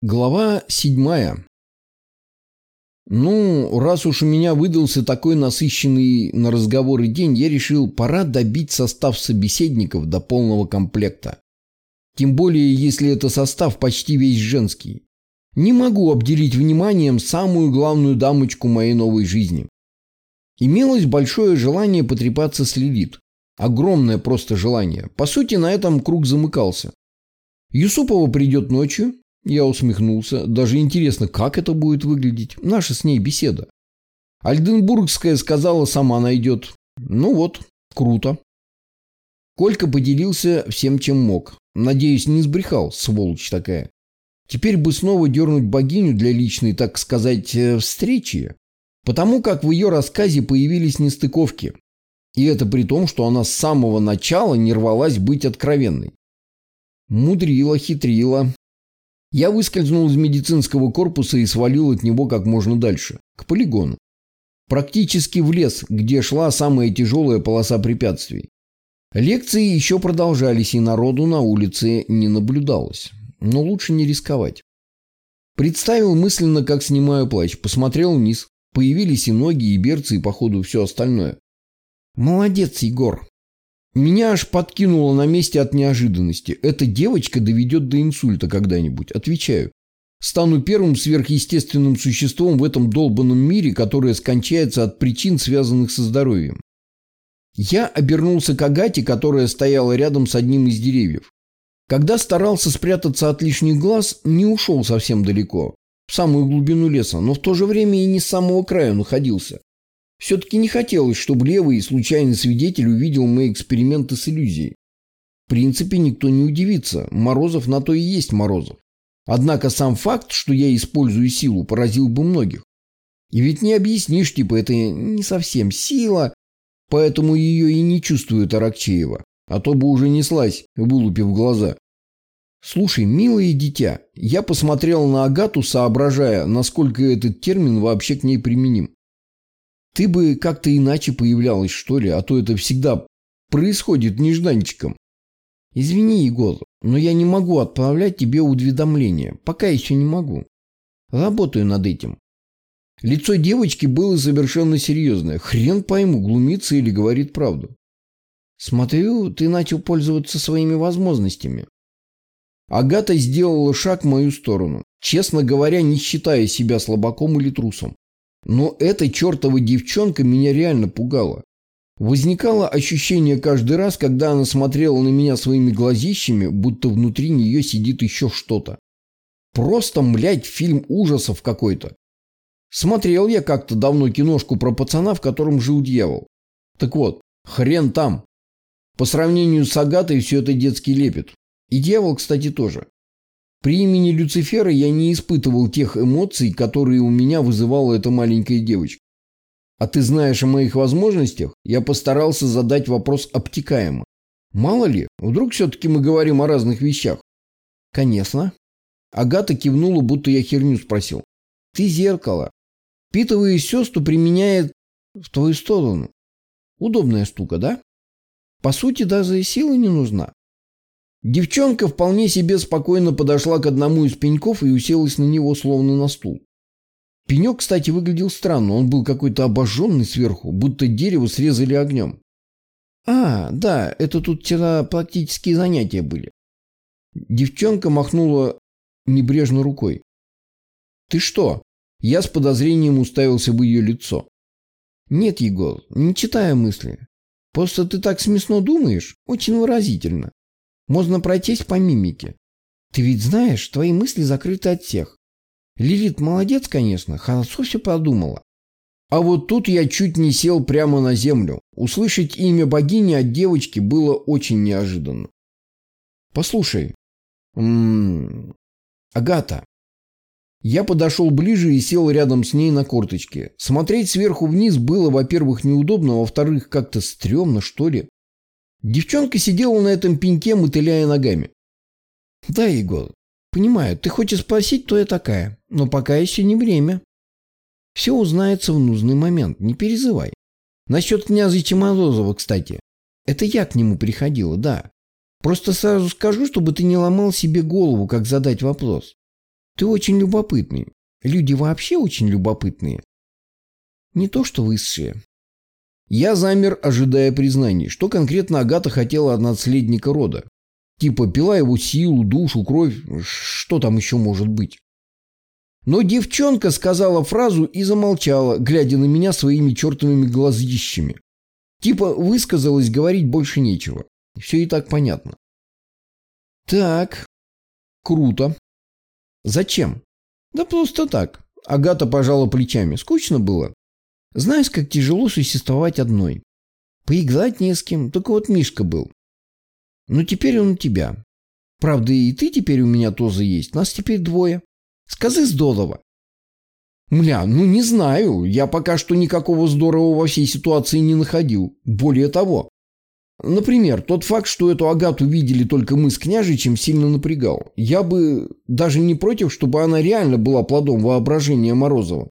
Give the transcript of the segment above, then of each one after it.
Глава седьмая. Ну, раз уж у меня выдался такой насыщенный на разговоры день, я решил, пора добить состав собеседников до полного комплекта. Тем более, если это состав почти весь женский. Не могу обделить вниманием самую главную дамочку моей новой жизни. Имелось большое желание потрепаться с Лилит. Огромное просто желание. По сути, на этом круг замыкался. Юсупова придет ночью, я усмехнулся. Даже интересно, как это будет выглядеть. Наша с ней беседа. Альденбургская сказала, сама найдет. Ну вот, круто. Колька поделился всем, чем мог. Надеюсь, не сбрехал, сволочь такая. Теперь бы снова дернуть богиню для личной, так сказать, э, встречи. Потому как в ее рассказе появились нестыковки. И это при том, что она с самого начала не рвалась быть откровенной. Мудрила, хитрила, я выскользнул из медицинского корпуса и свалил от него как можно дальше, к полигону. Практически в лес, где шла самая тяжелая полоса препятствий. Лекции еще продолжались, и народу на улице не наблюдалось. Но лучше не рисковать. Представил мысленно, как снимаю плащ, посмотрел вниз. Появились и ноги, и берцы, и, походу, все остальное. Молодец, Егор. Меня аж подкинуло на месте от неожиданности. Эта девочка доведет до инсульта когда-нибудь. Отвечаю. Стану первым сверхъестественным существом в этом долбанном мире, которое скончается от причин, связанных со здоровьем. Я обернулся к Агате, которая стояла рядом с одним из деревьев. Когда старался спрятаться от лишних глаз, не ушел совсем далеко, в самую глубину леса, но в то же время и не с самого края находился. Все-таки не хотелось, чтобы левый случайный свидетель увидел мои эксперименты с иллюзией. В принципе, никто не удивится. Морозов на то и есть Морозов. Однако сам факт, что я использую силу, поразил бы многих. И ведь не объяснишь, типа, это не совсем сила, поэтому ее и не чувствует Аракчеева. А то бы уже неслась, вылупив глаза. Слушай, милое дитя, я посмотрел на Агату, соображая, насколько этот термин вообще к ней применим. Ты бы как-то иначе появлялась, что ли, а то это всегда происходит нежданчиком. Извини, Егор, но я не могу отправлять тебе уведомления. Пока еще не могу. Работаю над этим. Лицо девочки было совершенно серьезное. Хрен пойму, глумится или говорит правду. Смотрю, ты начал пользоваться своими возможностями. Агата сделала шаг в мою сторону, честно говоря, не считая себя слабаком или трусом. Но эта чертова девчонка меня реально пугала. Возникало ощущение каждый раз, когда она смотрела на меня своими глазищами, будто внутри нее сидит еще что-то. Просто, млять, фильм ужасов какой-то. Смотрел я как-то давно киношку про пацана, в котором жил дьявол. Так вот, хрен там. По сравнению с Агатой все это детский лепет. И дьявол, кстати, тоже. При имени Люцифера я не испытывал тех эмоций, которые у меня вызывала эта маленькая девочка. А ты знаешь о моих возможностях? Я постарался задать вопрос обтекаемо. Мало ли, вдруг все-таки мы говорим о разных вещах. Конечно. Агата кивнула, будто я херню спросил. Ты зеркало. Впитывая сестру, применяет в твою сторону. Удобная штука, да? По сути, даже и сила не нужна. Девчонка вполне себе спокойно подошла к одному из пеньков и уселась на него, словно на стул. Пенек, кстати, выглядел странно. Он был какой-то обожженный сверху, будто дерево срезали огнем. «А, да, это тут терапевтические занятия были». Девчонка махнула небрежно рукой. «Ты что?» Я с подозрением уставился в ее лицо. «Нет, Егор, не читая мысли. Просто ты так смешно думаешь, очень выразительно. Можно пройтись по мимике. Ты ведь знаешь, твои мысли закрыты от всех. Лилит молодец, конечно, хорошо все продумала. А вот тут я чуть не сел прямо на землю. Услышать имя богини от девочки было очень неожиданно. Послушай, м -м, Агата. Я подошел ближе и сел рядом с ней на корточке. Смотреть сверху вниз было, во-первых, неудобно, а во-вторых, как-то стрёмно, что ли. Девчонка сидела на этом пеньке, мотыляя ногами. Да, Егор, понимаю, ты хочешь спросить, кто я такая, но пока еще не время. Все узнается в нужный момент, не перезывай. Насчет князя Морозова, кстати. Это я к нему приходила, да. Просто сразу скажу, чтобы ты не ломал себе голову, как задать вопрос. Ты очень любопытный. Люди вообще очень любопытные. Не то что высшие. Я замер, ожидая признаний. Что конкретно Агата хотела от наследника рода? Типа пила его силу, душу, кровь, что там еще может быть? Но девчонка сказала фразу и замолчала, глядя на меня своими чертовыми глазищами. Типа высказалась, говорить больше нечего. Все и так понятно. Так, круто. Зачем? Да просто так. Агата пожала плечами. Скучно было. Знаешь, как тяжело существовать одной. Поиграть не с кем, только вот Мишка был. Но теперь он у тебя. Правда, и ты теперь у меня тоже есть. Нас теперь двое. Сказы здорово. Мля, ну не знаю. Я пока что никакого здорового во всей ситуации не находил. Более того. Например, тот факт, что эту Агату видели только мы с княжичем, сильно напрягал. Я бы даже не против, чтобы она реально была плодом воображения Морозова.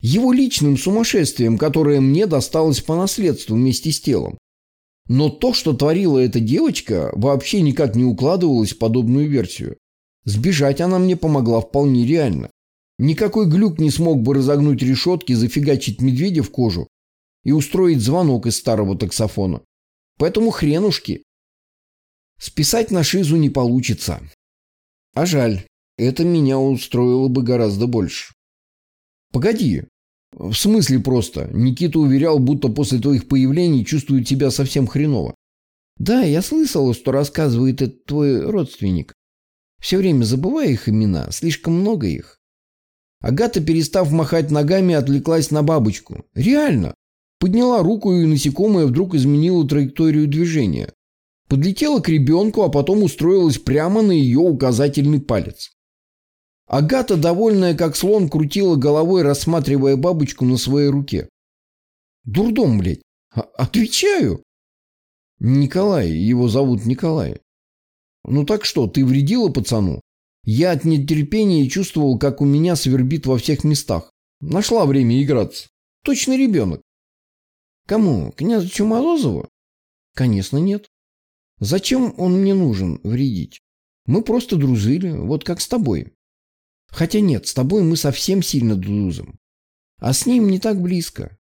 Его личным сумасшествием, которое мне досталось по наследству вместе с телом. Но то, что творила эта девочка, вообще никак не укладывалось в подобную версию. Сбежать она мне помогла вполне реально. Никакой глюк не смог бы разогнуть решетки, зафигачить медведя в кожу и устроить звонок из старого таксофона. Поэтому хренушки. Списать на шизу не получится. А жаль, это меня устроило бы гораздо больше. Погоди. В смысле просто? Никита уверял, будто после твоих появлений чувствует себя совсем хреново. Да, я слышала, что рассказывает этот твой родственник. Все время забываю их имена, слишком много их. Агата, перестав махать ногами, отвлеклась на бабочку. Реально. Подняла руку, и насекомое вдруг изменило траекторию движения. Подлетела к ребенку, а потом устроилась прямо на ее указательный палец. Агата, довольная как слон, крутила головой, рассматривая бабочку на своей руке. «Дурдом, блядь! А отвечаю!» «Николай, его зовут Николай. Ну так что, ты вредила пацану? Я от нетерпения чувствовал, как у меня свербит во всех местах. Нашла время играться. Точно ребенок. Кому? Князю Морозову? Конечно, нет. Зачем он мне нужен вредить? Мы просто дружили, вот как с тобой. Хотя нет, с тобой мы совсем сильно дружим. А с ним не так близко.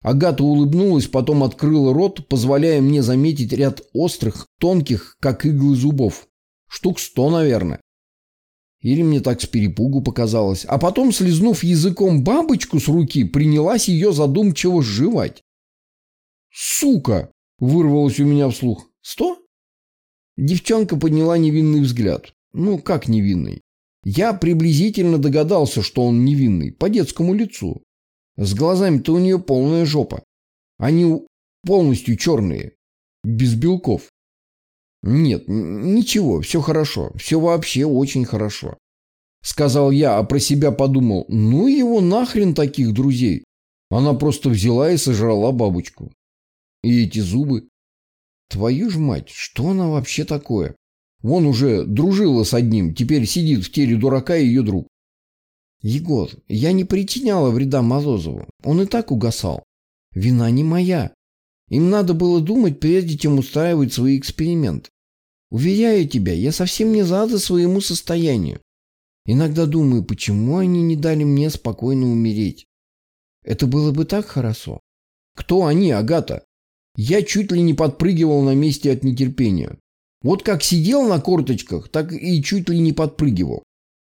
Агата улыбнулась, потом открыла рот, позволяя мне заметить ряд острых, тонких, как иглы зубов. Штук сто, наверное. Или мне так с перепугу показалось. А потом, слезнув языком бабочку с руки, принялась ее задумчиво сживать. «Сука!» – вырвалось у меня вслух. «Сто?» Девчонка подняла невинный взгляд. Ну, как невинный? Я приблизительно догадался, что он невинный, по детскому лицу. С глазами-то у нее полная жопа. Они полностью черные, без белков. Нет, ничего, все хорошо, все вообще очень хорошо. Сказал я, а про себя подумал, ну его нахрен таких друзей. Она просто взяла и сожрала бабочку. И эти зубы. Твою ж мать, что она вообще такое? Вон уже дружила с одним, теперь сидит в теле дурака ее друг. Егор, я не причиняла вреда Мазозову. Он и так угасал. Вина не моя. Им надо было думать, прежде чем устраивать свои эксперименты. Уверяю тебя, я совсем не зада своему состоянию. Иногда думаю, почему они не дали мне спокойно умереть. Это было бы так хорошо. Кто они, Агата? Я чуть ли не подпрыгивал на месте от нетерпения. Вот как сидел на корточках, так и чуть ли не подпрыгивал.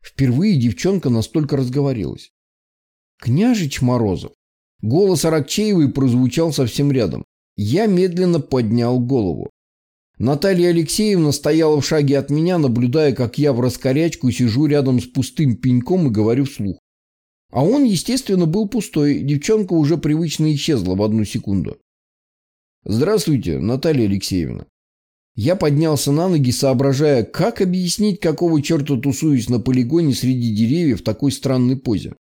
Впервые девчонка настолько разговорилась. «Княжич Морозов». Голос Аракчеевой прозвучал совсем рядом. Я медленно поднял голову. Наталья Алексеевна стояла в шаге от меня, наблюдая, как я в раскорячку сижу рядом с пустым пеньком и говорю вслух. А он, естественно, был пустой, девчонка уже привычно исчезла в одну секунду. «Здравствуйте, Наталья Алексеевна». Я поднялся на ноги, соображая, как объяснить, какого черта тусуюсь на полигоне среди деревьев в такой странной позе.